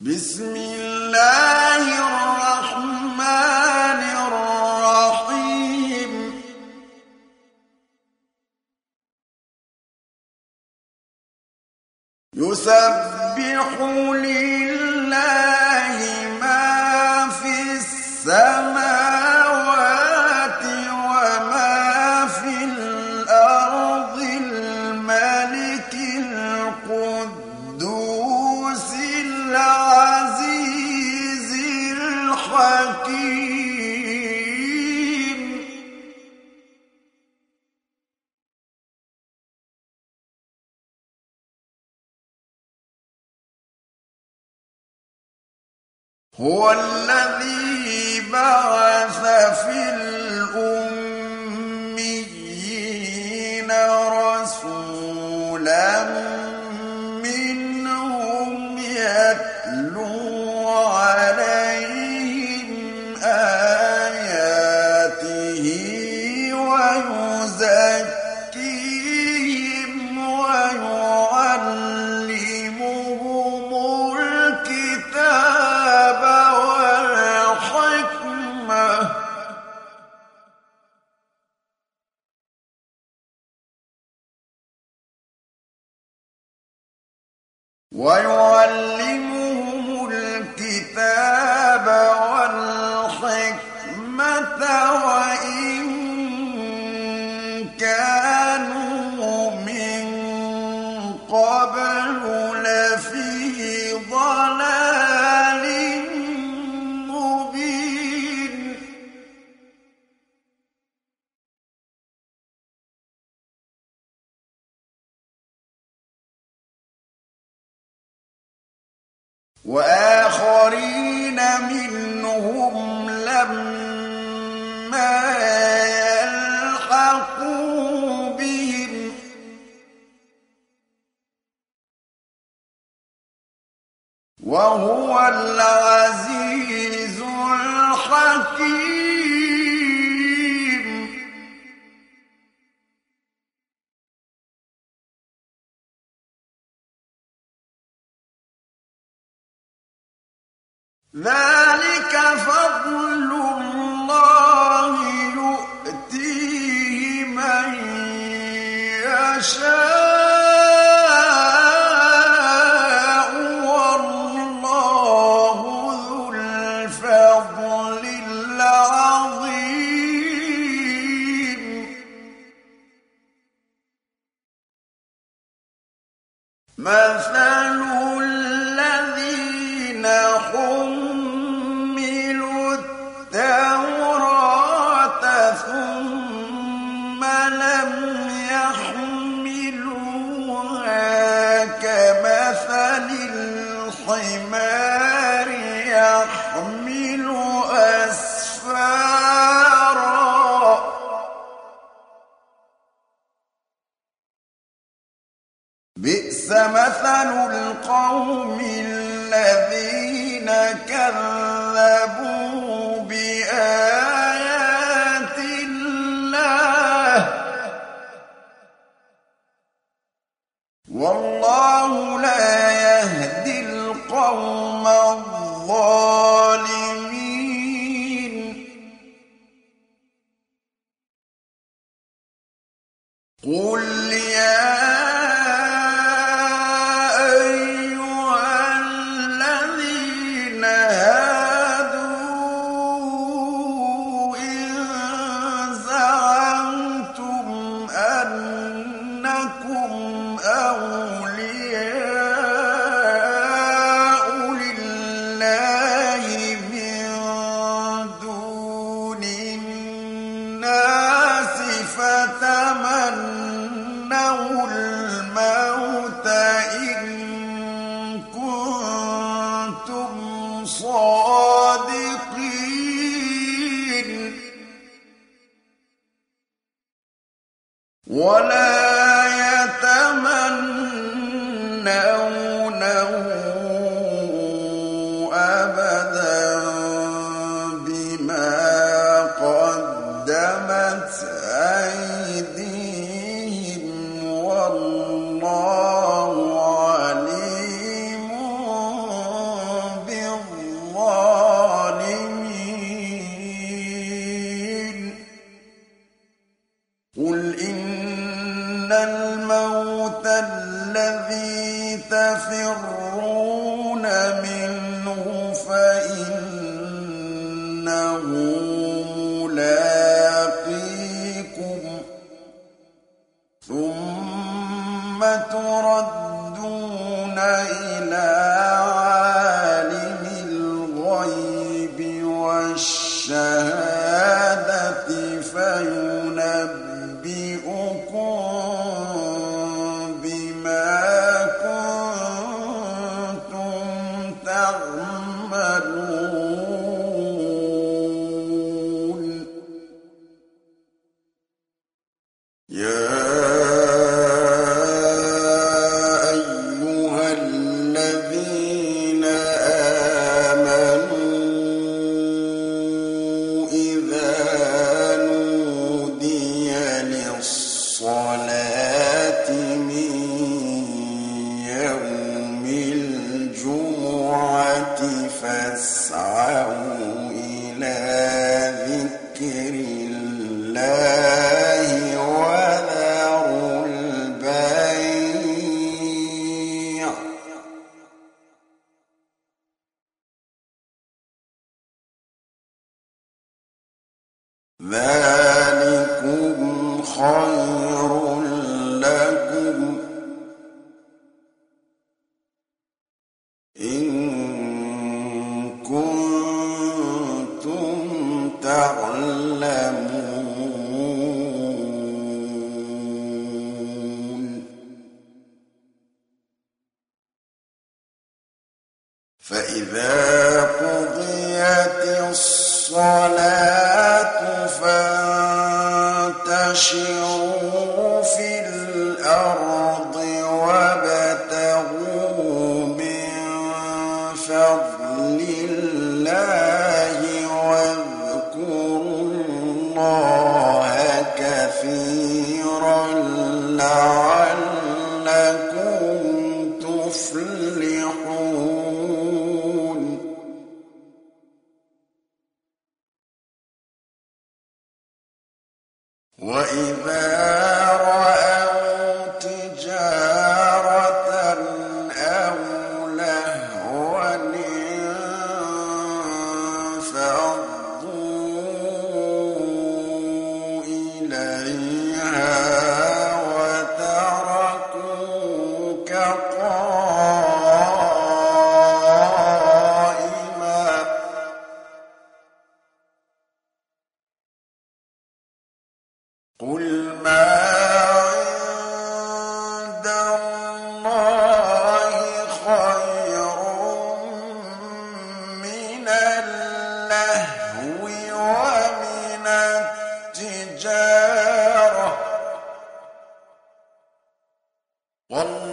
بسم الله الرحمن الرحيم. يسبح لله الحكيم هو الذي بعث في ويعلمهم وآخرين منهم لما يلحقوا بهم. وهو العزيز ذلك فضل الله يؤتيه من يشاء والله ذو الفضل العظيم. مثل الذين الحمار ولا يتمنونه أبدا بما قدمت أيديهم. والله عليم بالظالمين. قل إن إلا الموت الذي تفرون منه فإنه ملاقيكم ثم ترد يَوْمِ فَاسْعَوْا إِلَىٰ ذِكْرِ اللَّهِ الْبَيْعَ ۚ. ذَٰلِكُمْ خَيْرٌ كُنتُمْ فَإِذَا قُضِيَتِ الصَّلَاةُ وَإِذَا قل ما عند الله خير من اللهو ومن التجارة. والله